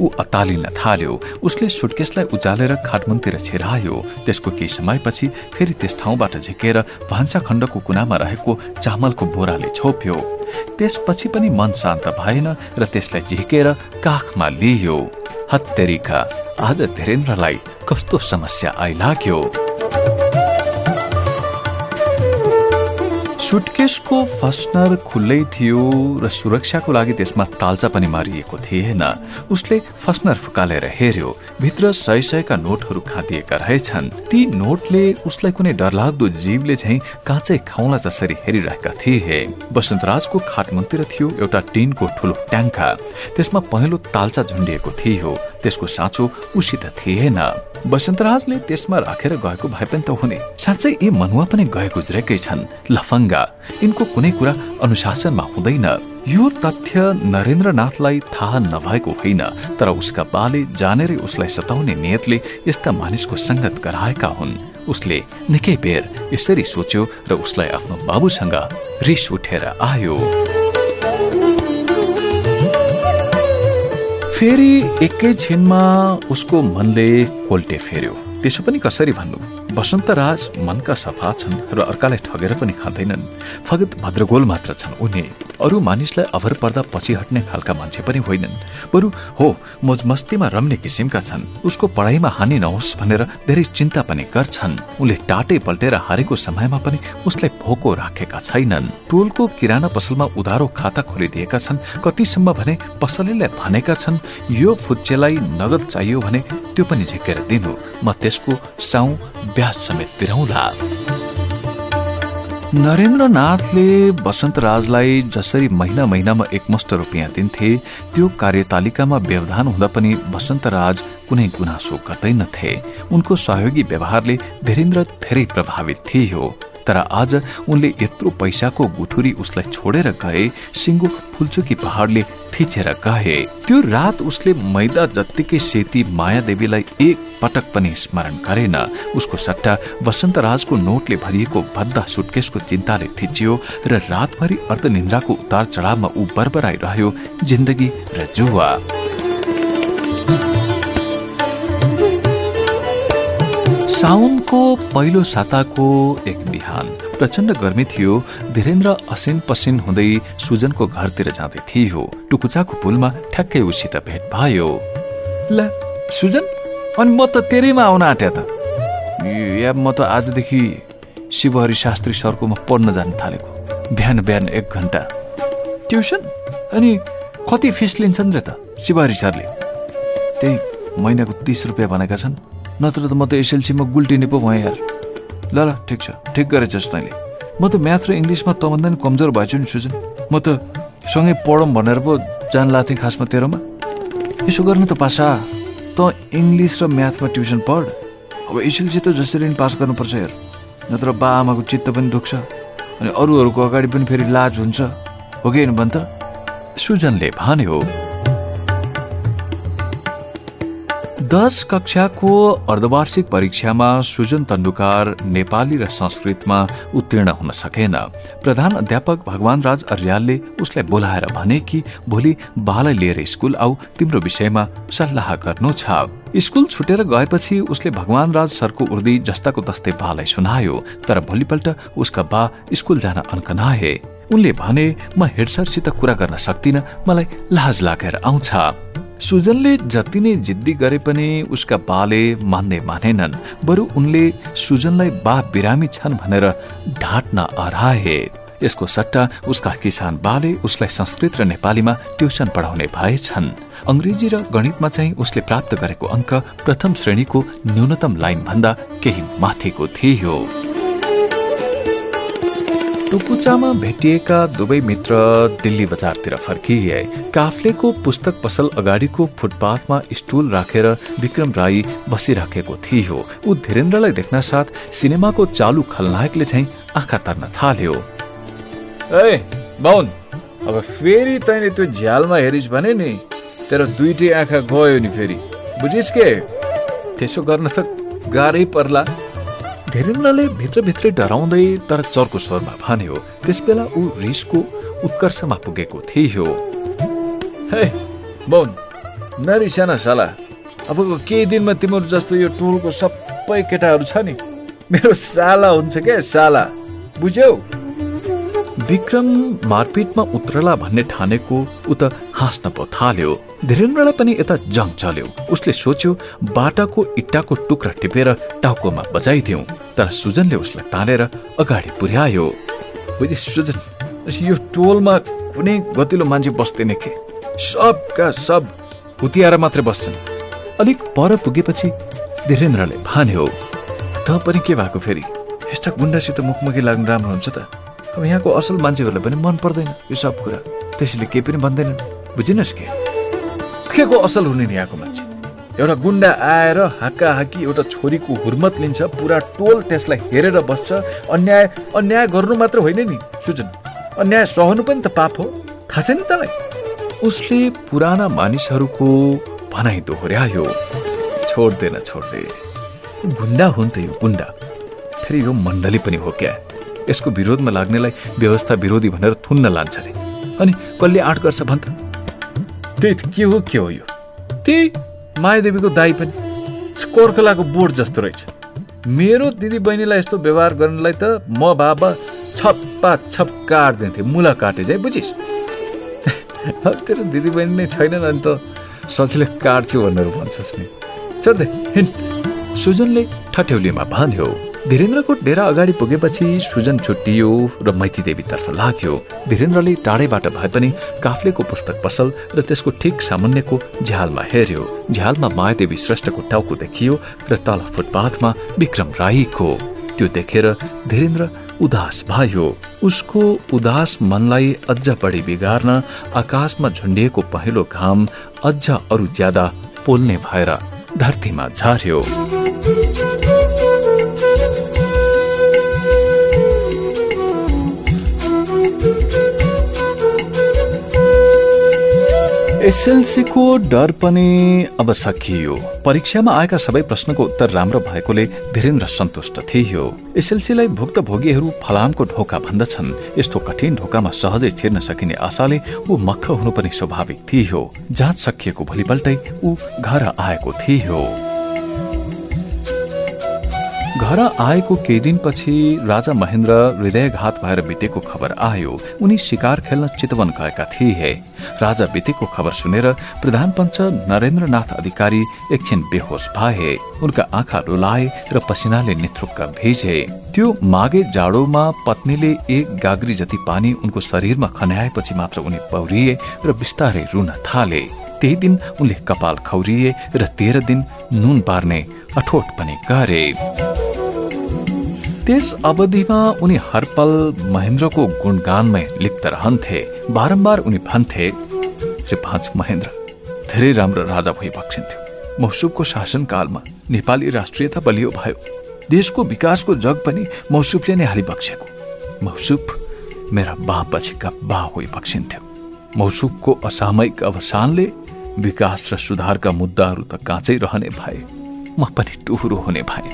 ऊ अतालिन थाल्यो। उसले सुटकेसलाई उचालेर खाटमुनतिर छिरायो। त्यसको केही समयपछि फेरि त्यस ठाउँबाट झिकेर भान्सा खण्डको कुनामा रहेको चामलको बोराले छोप्यो। त्यसपछि पनि मन शान्त भएन र त्यसलाई झिकेर काखमा लियो। हत्तेरिका आज धीरेन्द्रलाई कस्तो समस्या आइलाग्यो? सुटकेसको फस्नर खुल्लै थियो र सुरक्षाको लागि त्यसमा तालचा पनि मारिएको थिएन। उसले फस्नर फुकालेर हेर्यो भित्र सय सयका नोटहरू खाँदिएका रहेछन्। ती नोटले उसलाई कुनै डरलाग्दो जीवले झैँ काँचै खाउला जसरी हेरिरहेका थिए। वसन्तराजको खाटमुनतिर थियो एउटा टिनको ठुलो ट्याङ्का। त्यसमा पहेँलो तालचा झुन्डिएको थियो। त्यसको साँचो उसित थिएन। वसन्तराजले त्यसमा राखेर गएको भए पनि त हुने। साँच्चै यी मनुवा पनि गए गुज्रेकै छन्। लफङ्गा। यिनको कुनै कुरा अनुशासनमा हुँदैन। यो तथ्य नरेन्द्रनाथलाई थाहा नभएको होइन तर उसका बाले जानेरै उसलाई सताउने नियतले यस्ता मानिसको सङ्गत गराएका हुन्। उसले निकै बेर यसरी सोच्यो र उसलाई आफ्नो बाबुसँग रिस उठेर आयो। फेरि एकैछिनमा उसको मनले कोल्टे फेर्यो। त्यसो पनि कसरी भन्नु? वसन्तराज मनका सफा छन् र अर्कालाई ठगेर पनि खाँदैनन्। फगत भद्रगोल मात्र छन् उनी। अरू मानिसलाई अभर पर्दा पछि हट्ने खालका मान्छे पनि होइनन्। बरु हो मोजमस्तीमा रम्ने किसिमका छन्। उसको पढाइमा हानि नहोस् भनेर धेरै चिन्ता पनि गर्छन्। उनले टाटे पल्टेर हारेको समयमा पनि उसलाई भोको राखेका छैनन्। टोलको किराना पसलमा उधारो खाता खोलिदिएका छन्। कतिसम्म भने पसलेलाई भनेका छन् यो फुच्चेलाई नगद चाहियो भने त्यो पनि झिकेर दिनु। म त्यसको साउ ब्याज समेत तिरौला नरेन्द्रनाथले वसन्तराजलाई जसरी महिना महिनामा एकमुष्ट रुपियाँ दिन्थे त्यो कार्यतालिकामा व्यवधान हुँदा पनि वसन्तराज कुनै गुनासो गर्दैनथे। उनको सहयोगी व्यवहारले धीरेन्द्र धेरै प्रभावित थियो। तर आज उनले यत्रो पैसाको गुठुरी उसलाई छोडेर गए सिङ्गो फुलचुकी पहाडले थिचेर गए। त्यो रात उसले मैदा जत्तिकै सेती माया देवीलाई एक पटक पनि स्मरण गरेन। उसको सट्टा वसन्तराजको नोटले भरिएको भद्दा सुटकेसको चिन्ताले थिचियो र रातभरि अर्धनिन्द्राको उतार चढावमा ऊ बरबराइरह्यो जिन्दगी र जुवा। साउनको पहिलो साताको एक बिहान प्रचण्ड गर्मी थियो। धीरेन्द्र असिन पसिन हुँदै सुजनको घरतिर जाँदै थियो। टुकुचाको पुलमा ठ्याक्कै उसित भेट भयो। ल सुजन अनि म त तेरैमा आउन आँट्या त। या म त आजदेखि शिवहरि शास्त्री सरकोमा पढ्न जान थालेको। बिहान बिहान एक घन्टा। ट्युसन? अनि कति फिस लिन्छन् र त शिवहरि सरले? त्यही महिनाको तिस रुपियाँ भनेका छन्। नत्र त म त एसएलसीमा गुल्टिने पो भएँ यार। ल ल ठिक छ। ठिक गरेछस् तैँले म त म्याथ र इङ्ग्लिसमा तँभन्दा नि कमजोर भएछु नि सुजन। म त सँगै पढौँ भनेर पो जान लाथेँ खासमा तेरोमा यसो गर्नु त पासा। त इङ्ग्लिस र म्याथमा ट्युसन पढ। अब एसएलसी त जसरी नि पास गर्नुपर्छ यार। नत्र बा आमाको चित्त पनि दुख्छ। अनि अरूहरूको अगाडि पनि फेरि लाज हुन्छ। हो कि भन् त सुजनले भन्यो दश कक्षाको अर्धवार्षिक परीक्षामा सुजन तन्डुकार नेपाली र संस्कृतमा उत्तीर्ण हुन सकेन। प्रधान अध्यापक भगवान राज अर्यालले उसलाई बोलाएर भने कि भोलि बालाई लिएर स्कुल आऊ तिम्रो विषयमा सल्लाह गर्नु छ। स्कुल छुटेर गएपछि उसले भगवान राज सरको उर्दी जस्ताको तस्तै बालाई सुनायो तर भोलिपल्ट उसका बा स्कुल जान अन्कनाए। उनले भने म हेडसरसित कुरा गर्न सक्दिन मलाई लाज लागेर आउँछ। सुजनले जति नै जिद्दी गरे पनि उसका बाले मान्दै मानेनन् बरु उनले सुजनलाई बा बिरामी छन् भनेर ढाँट्न अराए यसको सट्टा उसका किसान बाले उसलाई संस्कृत र नेपालीमा ट्युसन पढाउने भएछन् अङ्ग्रेजी र गणितमा चाहिँ उसले प्राप्त गरेको अङ्क प्रथम श्रेणीको न्यूनतम लाइन भन्दा केही माथिको थियो। टुकुचामा भेटिएका दुवै मित्र दिल्ली बजारतिर फर्किए। काफ्लेको पुस्तक पसल अगाडिको फुटपाथमा स्टुल राखेर विक्रम राई बसिराखेको थियो। ऊ धीरेन्द्रलाई देख्न साथ सिनेमाको चालु खलनायकले चाहिँ आँखा तर्न थाल्यो। ए अब फेरि तैँले त्यो झ्यालमा हेरिस् भने नि तेरो दुइटै आँखा गयो नि फेरि। बुझिस् के? त्यसो गर्न त गाह्रै पर्ला। धीरेन्द्रले भित्रभित्रै डराउँदै तर चर्को स्वरमा भन्यो त्यसबेला ऊ रिसको उत्कर्षमा पुगेको थियो। हे बौन नरिसाना साला अबको केही दिनमा तिम्रो जस्तो यो टोलको सबै केटाहरू छ नि। मेरो साला हुन्छ क्या साला? बुझ्यौ? विक्रम मारपिटमा उत्रला भन्ने ठानेको ऊ त हाँस्न पो थाल्यो। धीरेन्द्रलाई पनि यता जङ चल्यो। उसले सोच्यो बाटाको इट्टाको टुक्रा टिपेर टाउकोमा बजाइदिउ तर सुजनले उसलाई तानेर अगाडि पुर्यायो। सुजन यो टोलमा कुनै गतिलो मान्छे बस्दैन के? सबका सब हुतियाएर मात्रै बस्छन्। अलिक पर पुगेपछि धीरेन्द्रले भन्यो त पनि के भएको फेरि? यस्ता गुन्डासित मुखमुखी लाग्नु राम्रो हुन्छ त। अब यहाँको असल मान्छेहरूलाई पनि मन पर्दैन यो सब कुरा। त्यसैले केही पनि भन्दैनन्। बुझिनस् के? के को असल हुने नि यहाँको मान्छे। एउटा गुन्डा आएर हाक्का हाकी एउटा छोरीको हुर्मत लिन्छ पुरा टोल त्यसलाई हेरेर बस्छ। अन्याय अन्याय गर्नु मात्र होइन नि सुजन। अन्याय सहनु पनि त पाप हो। थाहा छ नि तँलाई? उसले पुराना मानिसहरूको भनाइ दोहोऱ्यायो। छोड्दैन छोड्दै। गुन्डा हुन् त यो गुन्डा। फेरि यो मण्डली पनि हो क्या? यसको विरोधमा लाग्नेलाई व्यवस्था विरोधी भनेर थुन्न लान्छ अरे अनि कसले आँट गर्छ भन् त? त्यही के हो के हो यो? त्यही मायादेवीको दाई पनि कोर्कलाको बोर्ड जस्तो रहेछ। मेरो दिदी बहिनीलाई यस्तो व्यवहार गर्नलाई त म बाबा छप्पा छप काटिदिन्थेँ मुला काटे चाहिँ बुझिस्? तेरो दिदी बहिनी नै छैनन् अनि त सजिलै काट्छु भनेर भन्छस् नि। छोड्दे सुजनले ठट्यौलीमा भन्यो धीरेन्द्रको डेरा अगाडि पुगेपछि सुजन छुट्टियो र मैती देवीतर्फ लाग्यो। धीरेन्द्रले टाढैबाट भए पनि काफ्लेको पुस्तक पसल र त्यसको ठिक सामुन्यको झ्यालमा हेर्यो झ्यालमा मायादेवी श्रेष्ठको टाउको देखियो र तल फुटपाथमा विक्रम राईको। त्यो देखेर धीरेन्द्र उदास भयो। उसको उदास मनलाई अझ बढी बिगार्न आकाशमा झुन्डिएको पहिलो घाम अझ अरू ज्यादा पोल्ने भएर धरतीमा झार्यो। एसएलसीको डर पनि अब सकियो। परीक्षामा आएका सबै प्रश्नको उत्तर राम्रो भएकोले धीरेन्द्र सन्तुष्ट थियो। एसएलसीलाई भुक्तभोगीहरू फलामको ढोका भन्दछन्। यस्तो कठिन ढोकामा सहजै छिर्न सकिने आशाले ऊ मक्ख हुनु पनि स्वाभाविक थियो। जाँच सकिएको भोलिपल्टै ऊ घर आएको थियो। घर आएको केही दिनपछि राजा महेन्द्र हृदयघात भएर बितेको खबर आयो। उनी शिकार खेल्न चितवन गएका थिए। राजा बितेको खबर सुनेर प्रधान पञ्च नरेन्द्रनाथ अधिकारी एकछिन बेहोस भए। उनका आँखा डोलाए र पसिनाले निथ्रुक्क भिजे। त्यो मागे जाडोमा पत्नीले एक गाग्री जति पानी उनको शरीरमा खन्याएपछि मात्र उनी पौरिए र बिस्तारै रुन थाले। त्यही दिन उनले कपाल खौरिए र तेह्र दिन नुन पार्ने अठोट पनि गरे। त्यस अवधिमा उनी हरपल महेन्द्रको गुणगानमै लिप्त रहन्थे बारम्बार उनी भन्थे पाँच महेन्द्र धेरै राम्रो राजा भई बक्सिन्थ्यो। मौसुफको शासनकालमा नेपाली राष्ट्रियता बलियो भयो। देशको विकासको जग पनि मौसुफले नै हालिबक्सेको मौसुफ मेरा बा पछिका बा होइ बक्सिन्थ्यो। मौसुफको असामयिक अवसानले विकास र सुधारका मुद्दाहरू त काँचै रहने भए म पनि टुहुरो हुने भए।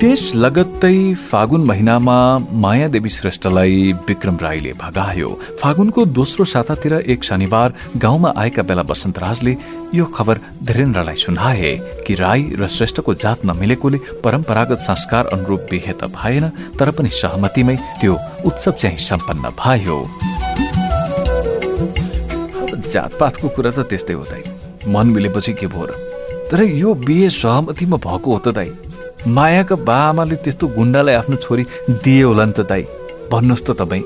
त्यस लगत्तै फागुन महिनामा मायादेवी श्रेष्ठलाई विक्रम राईले भगायो। फागुनको दोस्रो सातातिर एक शनिबार गाउँमा आएका बेला बसन्तराजले यो खबर धीरेन्द्रलाई सुनाए कि राई र श्रेष्ठको जात नमिलेकोले परम्परागत संस्कार अनुरूप बिहे त भएन तर पनि सहमतिमै त्यो उत्सव चाहिँ सम्पन्न भयो। जातपातको कुरा त त्यस्तै हो दाई मन मिलेपछि के भयो र तर यो बिहे सहमतिमा भएको हो त दाई मायाका बा आमाले त्यस्तो गुन्डालाई आफ्नो छोरी दिए होला नि त दाई। भन्नुहोस् त तपाईँ।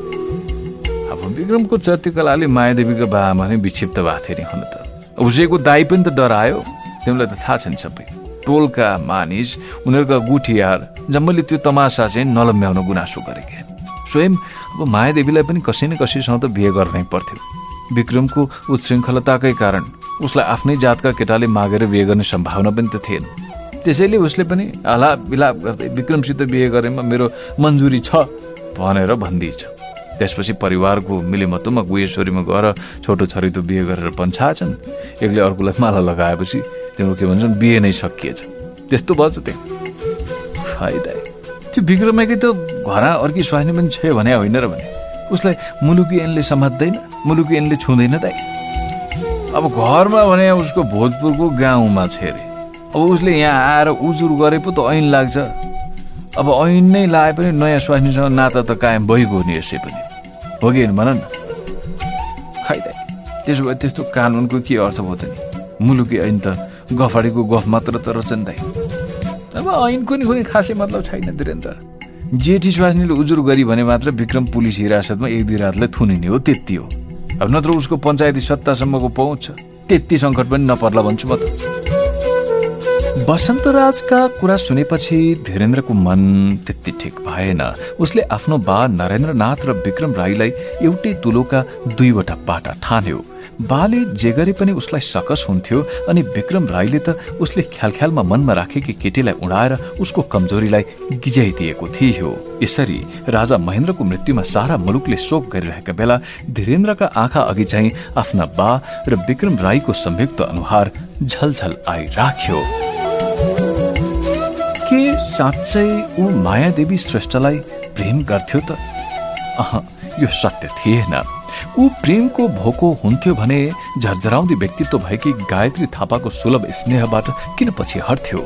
अब विक्रमको चर्तिकलाले मायादेवीको बा आमा नै विक्षिप्त भएको थियो नि हुन त। उसैको दाई पनि त डरायो। तिमीलाई त थाहा छ नि सबै। टोलका मानिस उनीहरूका गुठियार जम्मैले त्यो तमासा चाहिँ नलम्ब्याउन गुनासो गरेका स्वयं अब मायादेवीलाई पनि कसै न कसैसँग त बिहे गर्नै पर्थ्यो। विक्रमको उच्छृङ्खलताकै कारण उसलाई आफ्नै जातका केटाले मागेर बिहे गर्ने सम्भावना पनि त थिएन। त्यसैले उसले पनि हला विलाप गर्दै विक्रमसित बिहे गरेमा मेरो मन्जुरी छ भनेर भनिदिएछ। त्यसपछि परिवारको मिलेमतोमा गुहेश्वरीमा गएर छोटो छोरी त बिहे गरेर पन्छाछन् एकले अर्कोलाई माला लगाएपछि तिम्रो के भन्छन् बिहे नै सकिएछ। त्यस्तो भएछ त्यहाँ फाइदा। त्यो विक्रमैकै त घर अर्की स्वास्नी पनि छ भने होइन र भने। उसलाई मुलुकी एनले समात्दैन मुलुकी एनले छुँदैन त अब घरमा भने उसको भोजपुरको गाउँमा छ अरे अब उसले यहाँ आएर उजुर गरे पो त ऐन लाग्छ। अब ऐन नै लाए पनि नयाँ स्वास्नीसँग नाता त कायम भइगयो नि यसै पनि। हो कि भन न खै त्यसो भए त्यस्तो कानुनको के अर्थ भयो त नि? मुलुकी ऐन त गफाडीको गफ मात्र त रहेछ नि त अब ऐनको नि कुनै खासै मतलब छैन धीरेन्द्र जेठी स्वास्नीले उजुर गरी भने मात्र विक्रम पुलिस हिरासतमा एक दुई रातलाई थुनिने हो त्यति हो। अब नत्र उसको पञ्चायती सत्तासम्मको पहुँच छ त्यति सङ्कट पनि नपर्ला भन्छु म त। बसन्तराजका कुरा सुनेपछि धीरेन्द्रको मन त्यति ठिक भएन। उसले आफ्नो बा नरेन्द्रनाथ र विक्रम राईलाई एउटै तुलोका दुईवटा पाटा ठान्यो। बाले जे गरे पनि उसलाई सकस हुन्थ्यो अनि विक्रम राईले त उसले ख्याल ख्यालमा मनमा राखेकी केटीलाई उडाएर उसको कमजोरीलाई गिजाइदिएको थियो। यसरी राजा महेन्द्रको मृत्युमा सारा मुलुकले शोक गरिरहेका बेला धीरेन्द्रका आँखा अघि चाहिँ आफ्ना बा र विक्रम राईको संयुक्त अनुहार झलझल आइराख्यो। साँच्चै ऊ मायादेवी श्रेष्ठलाई प्रेम गर्थ्यो त? अह यो सत्य थिएन। ऊ प्रेमको भोको हुन्थ्यो भने झरझराउँदी व्यक्तित्व भएकी गायत्री थापाको सुलभ स्नेहबाट किन पछि हट्थ्यो?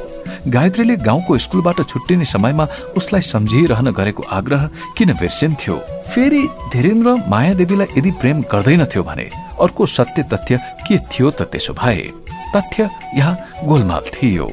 गायत्रीले गाउँको स्कुलबाट छुट्टिने समयमा उसलाई सम्झिरहन गरेको आग्रह किन बिर्सिन्थ्यो? फेरि धीरेन्द्र मायादेवीलाई यदि प्रेम गर्दैनथ्यो भने अर्को सत्य तथ्य के थियो त त्यसो भए? तथ्य यहाँ गोलमाल थियो।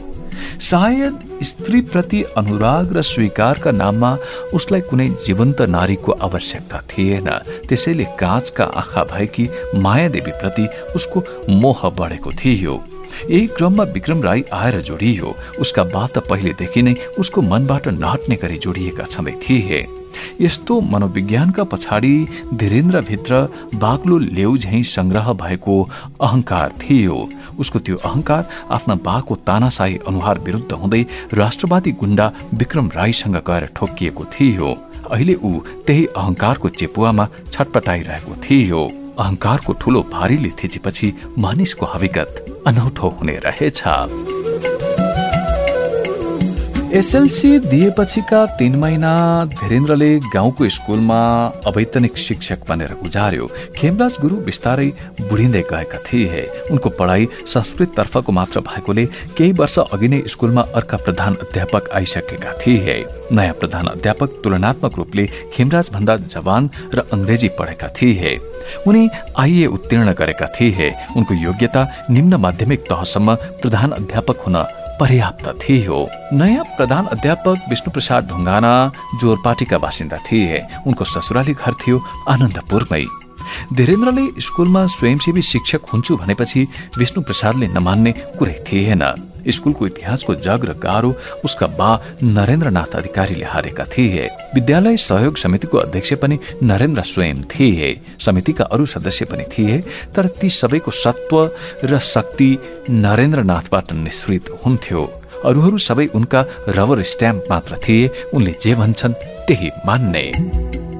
सायद स्त्रीप्रति अनुराग र स्वीकारका नाममा उसलाई कुनै जीवन्त नारीको आवश्यकता थिएन। त्यसैले काँचका आँखा भएकी मायादेवीप्रति उसको मोह बढेको थियो। यही क्रममा विक्रम राई आएर जोडियो। उसका बात पहिलेदेखि नै उसको मनबाट नहट्ने गरी जोडिएका छँदै थिए। यस्तो मनोविज्ञानका पछाडि धीरेन्द्रभित्र बाक्लो लेउ झैं संग्रह भएको अहंकार थियो। उसको त्यो अहंकार आफ्ना बाको तानासाई अनुहार विरुद्ध हुँदै राष्ट्रवादी गुण्डा विक्रम राईसँग गएर ठोकिएको थियो। अहिले ऊ त्यही अहंकारको चेपुवामा छटपटाइरहेको थियो। अहंकारको ठूलो भारीले थिचेपछि मानिसको हविगत अनौठो हुने रहेछ। एसएलसी दिएपछिका तीन महिना धीरेन्द्रले गाउँको स्कुलमा अवैतनिक शिक्षक बनेर गुजार्यो खेमराज गुरु बिस्तारै बुढिँदै गएका थिए। उनको पढाइ संस्कृत तर्फको मात्र भएकोले केही वर्ष अघि नै स्कुलमा अर्का प्रधान अध्यापक आइसकेका थिए। नयाँ प्रधान अध्यापक तुलनात्मक रूपले खेमराज भन्दा जवान र अंग्रेजी पढेका थिए। उनी आइए उत्तीर्ण गरेका थिए। उनको योग्यता निम्न माध्यमिक तहसम्म प्रधान अध्यापक हुन पर्याप्त थियो। नयाँ प्रधान अध्यापक विष्णु प्रसाद ढुङ्गाना जोरपाटीका बासिन्दा थिए। उनको ससुराली घर थियो आनन्दपुरमै। धीरेन्द्रले स्कुलमा स्वयंसेवी शिक्षक हुन्छु भनेपछि विष्णु प्रसादले नमान्ने कुरै थिएन। स्कुलको इतिहासको जग र गाह्रो उसका बा नरेन्द्रनाथ अधिकारीले हारेका थिए विद्यालय सहयोग समितिको अध्यक्ष पनि नरेन्द्र स्वयं थिए समितिका अरू सदस्य पनि थिए तर ती सबैको सत्व र शक्ति नरेन्द्रनाथबाट निश्रित हुन्थ्यो। अरूहरू सबै उनका रबर स्ट्याम्प मात्र थिए। उनले जे भन्छन् त्यही मान्ने।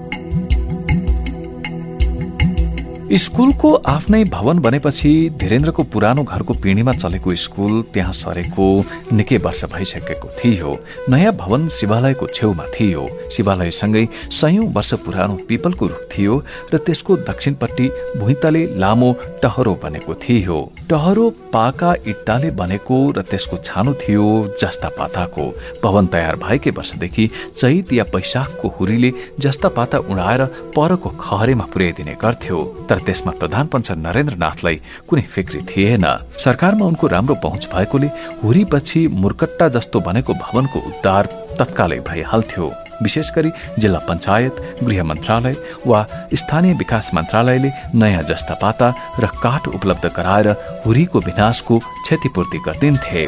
स्कुलको आफ्नै भवन बनेपछि धीरेन्द्रको पुरानो घरको पिँढीमा चलेको स्कुल त्यहाँ सरेको निकै वर्ष भइसकेको थियो। नयाँ भवन शिवालयको छेउमा थियो। शिवालयसँगै सयौं वर्ष पुरानो पिपलको रुख थियो र त्यसको दक्षिणपट्टि भुइँतले लामो टहरो बनेको थियो। टहरो पाका इट्टाले बनेको र त्यसको छानो थियो जस्ता पाताको। भवन तयार भएकै वर्षदेखि चैत या वैशाखको हुरीले जस्ता पाता उडाएर परको खहरेमा पुर्याइदिने गर्थ्यो। त्यसमा प्रधान पञ्च नरेन्द्रनाथलाई कुनै फिक्री थिएन। सरकारमा उनको राम्रो पहुँच भएकोले हुरीपछि मुर्कट्टा जस्तो बनेको भवनको उद्धार तत्कालै भइहाल्थ्यो। विशेष गरी जिल्ला पञ्चायत गृह मन्त्रालय वा स्थानीय विकास मन्त्रालयले नयाँ जस्ता पाता र काठ उपलब्ध गराएर हुरीको विनाशको क्षतिपूर्ति गरिदिन्थे।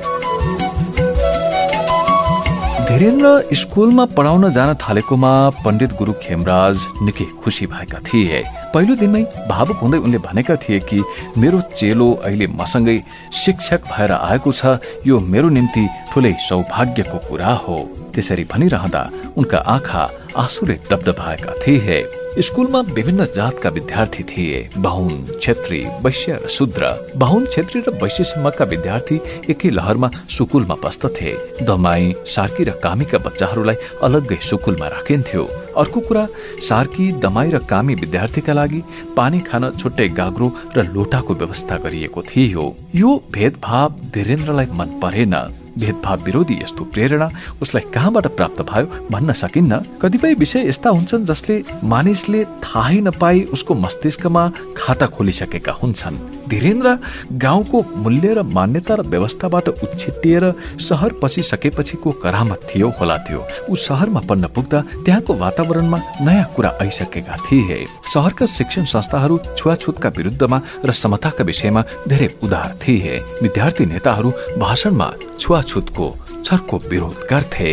धीरेन्द्र स्कुलमा पढाउन जान थालेकोमा पण्डित गुरु खेमराज निकै खुसी भएका थिए। पहिलो दिनमै भावुक हुँदै उनले भनेका थिए कि मेरो चेलो अहिले मसँगै शिक्षक भएर आएको छ यो मेरो निम्ति ठुलै सौभाग्यको कुरा हो। त्यसरी भनिरहँदा उनका आँखा आँसुले डबडबाएका थिए। स्कुलमा विभिन्न जातका विद्यार्थी थिए। बाहुन छेत्री वैश्य र शूद्र। बाहुन छेत्री र वैश्यसम्मका विद्यार्थी एकै लहरमा सुकुलमा बस्दथे दमाई सार्की र कामीका बच्चाहरूलाई अलग्गै सुकुलमा राखिन्थ्यो। अर्को कुरा सार्की दमाई र कामी विद्यार्थीका लागि पानी खान छुट्टै गाग्रो र लोटाको व्यवस्था गरिएको थियो। यो भेदभाव धीरेन्द्रलाई मन परेन। भेदभाव विरोधी यस्तो प्रेरणा उसलाई कहाँबाट प्राप्त भयो भन्न सकिन्न। कतिपय विषय यस्ता हुन्छन् जसले मानिसले थाहै नपाई उसको मस्तिष्कमा खाता खोलिसकेका हुन्छन्। धीरेन्द्र गाउँको मूल्य र मान्यता र व्यवस्थाबाट उछिटिएर सहर पसिसकेपछिको करामत थियो होला थियो। ऊ सहरमा पढ्न पुग्दा त्यहाँको वातावरणमा नयाँ कुरा आइसकेका थिए। सहरका शिक्षण संस्थाहरू छुवाछुतका विरुद्धमा र समताका विषयमा धेरै उदार थिए। विद्यार्थी नेताहरू भाषणमा छुवाछुतको छरको विरोध गर्थे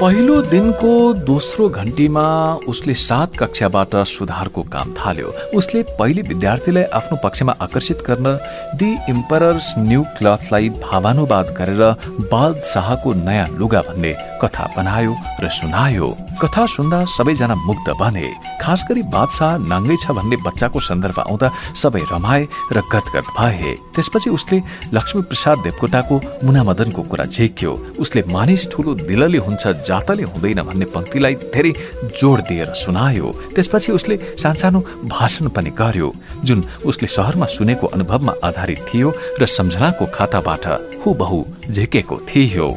पहिलो दिनको दोस्रो घन्टीमा उसले सात कक्षाबाट सुधारको काम थाल्यो। उसले पहिले विद्यार्थीलाई आफ्नो पक्षमा आकर्षित गर्न दि इम्परर्स न्यू क्लथलाई भावानुवाद गरेर बाल शाहको नयाँ लुगा भन्ने कथा बनायो र सुनायो। कथा सुन्दा सबैजना मुग्ध बने। खास गरी बादशाह नाङ्गै छ भन्ने बच्चाको सन्दर्भ आउँदा सबै रमाए र गदगद भए। त्यसपछि उसले लक्ष्मी प्रसाद देवकोटाको मुनामदनको कुरा झेक्यो। उसले मानिस ठुलो दिलले हुन्छ जातले हुँदैन भन्ने पंक्तिलाई धेरै जोड दिएर सुनायो। त्यसपछि उसले सानसानो भाषण पनि गर्यो जुन उसले सहरमा सुनेको अनुभवमा आधारित थियो र सम्झनाको खाताबाट हुबहु झेकेको थियो।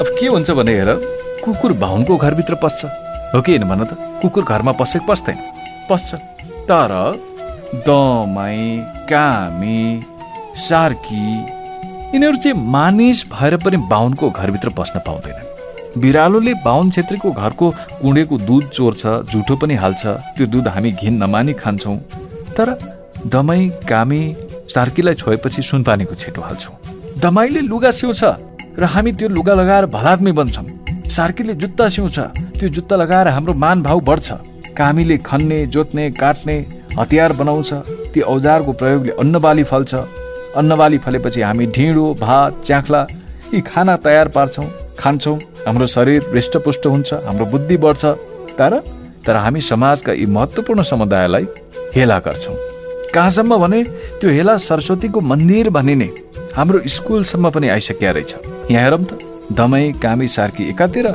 अब के हुन्छ भने हेर कुकुर बाहुनको घरभित्र पस्छ। हो कि भन त? कुकुर घरमा पसेको पस्दैन। पस्छ। तर दमाई कामी सार्की यिनीहरू चाहिँ मानिस भएर पनि बाहुनको घरभित्र पस्न पाउँदैनन्। बिरालोले बाहुन छेत्रीको घरको कुँडेको दुध चोर्छ झुठो पनि हाल्छ त्यो दुध हामी घिन नमानी खान्छौँ। तर दमाई कामी सार्कीलाई छोएपछि सुनपानीको छिटो हाल्छौँ। दमाईले लुगा सिउँछ र हामी त्यो लुगा लगाएर भलादमी बन्छौँ। सार्कीले जुत्ता सिउँछ त्यो जुत्ता लगाएर हाम्रो मान भाव बढ्छ। कामीले खन्ने जोत्ने काट्ने हतियार बनाउँछ ती औजारको प्रयोगले अन्नबाली फल्छ। अन्नबाली फलेपछि हामी ढिँडो भात च्याख्ला यी खाना तयार पार्छौँ खान्छौँ। हाम्रो शरीर हृष्टपुष्ट हुन्छ हाम्रो बुद्धि बढ्छ। तर तर हामी समाजका यी महत्त्वपूर्ण समुदायलाई हेला गर्छौँ। कहाँसम्म भने त्यो हेला सरस्वतीको मन्दिर भनिने हाम्रो स्कुलसम्म पनि आइसकेका रहेछ। यहाँ हेरौँ त दमै कामी सार्की एकातिर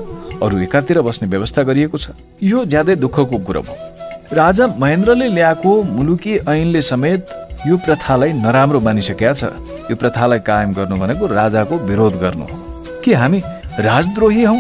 अरू एकातिर बस्ने व्यवस्था गरिएको छ। यो ज्यादै दुःखको कुरो भयो। राजा महेन्द्रले ल्याएको मुलुकी ऐनले समेत यो प्रथालाई नराम्रो मानिसकेका छ। यो प्रथालाई कायम गर्नु भनेको राजाको विरोध गर्नु हो। के हामी राजद्रोही हौ?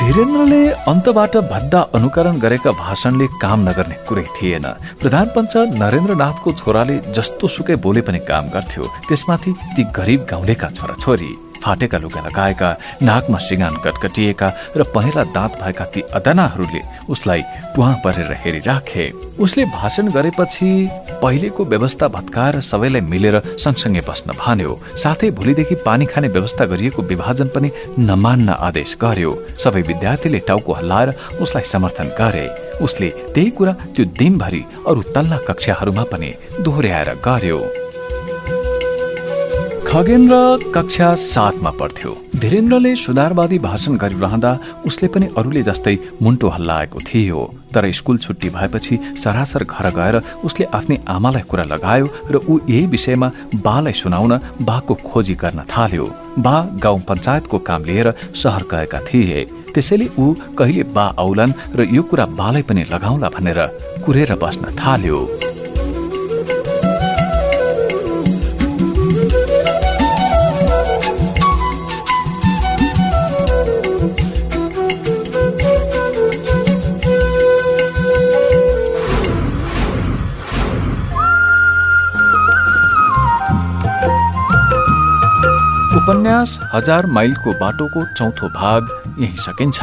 धीरेन्द्रले अन्तबाट भद्दा अनुकरण गरेका भाषणले काम नगर्ने कुरै थिएन। प्रधान पञ्च नरेन्द्रनाथको छोराले जस्तो सुकै बोले पनि काम गर्थ्यो। त्यसमाथि ती गरिब गाउँलेका छोराछोरी। फाटेका लुगा लगाएका नाकमा सिगान कटकटिएका र पहेँला दाँत भएका ती अदनाहरूले उसलाई पुहा परेर हेरिराखे। उसले भाषण गरेपछि पहिलेको व्यवस्था भत्काएर सबैलाई मिलेर सँगसँगै बस्न भन्यो। साथै भोलिदेखि पानी खाने व्यवस्था गरिएको विभाजन पनि नमान्न आदेश गर्यो। सबै विद्यार्थीले टाउको हल्लाएर उसलाई समर्थन गरे। उसले त्यही कुरा त्यो दिनभरि अरू तल्ला कक्षाहरूमा पनि दोहोऱ्याएर गर्यो। खगेन्द्र कक्षा सातमा पढ्थ्यो। धीरेन्द्रले सुधारवादी भाषण गरिरहँदा उसले पनि अरूले जस्तै मुन्टो हल्लाएको थियो। तर स्कुल छुट्टी भएपछि सरासर घर गएर उसले आफ्नै आमालाई कुरा लगायो र ऊ यही विषयमा बालाई सुनाउन बाको खोजी गर्न थाल्यो। बा गाउँ पञ्चायतको काम लिएर सहर गएका थिए। त्यसैले ऊ कहिले बा आउलान् र यो कुरा बालाई पनि लगाउला भनेर कुरेर बस्न थाल्यो। उपन्यास हजार माइलको बाटोको चौथो भाग यही सकिन्छ।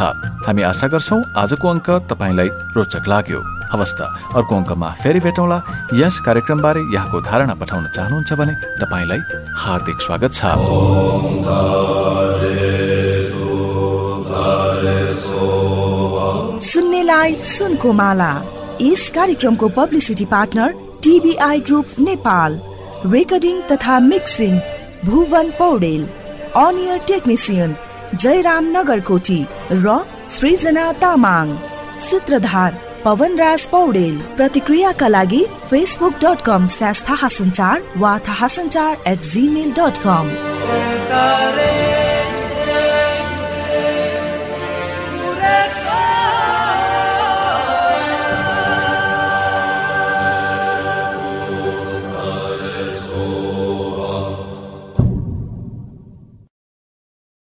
हामी आशा गर्छौ आजको अङ्क तपाईँलाई रोचक लाग्यो। हवस् त अर्को अङ्कमा फेरि भेटौँला। यस कार्यक्रमबारे यहाँको धारणा पठाउन चाहनुहुन्छ भने तपाईँलाई हार्दिक स्वागत छ। सुन्नेलाई सुनको माला। यस कार्यक्रमको publicity partner TBI group Nepal. Recording तथा मिक्सिङ भुवन पौडेल अनियर टेक्निसियन जयराम नगरकोटी र सृजना तामाङ। सूत्रधार पवनराज पौडेल प्रतिक्रियाका लागि फेसबुक डट कम स्ल्यास थाहा सञ्चार वा थाहा सञ्चार एट जिमेल डट कम।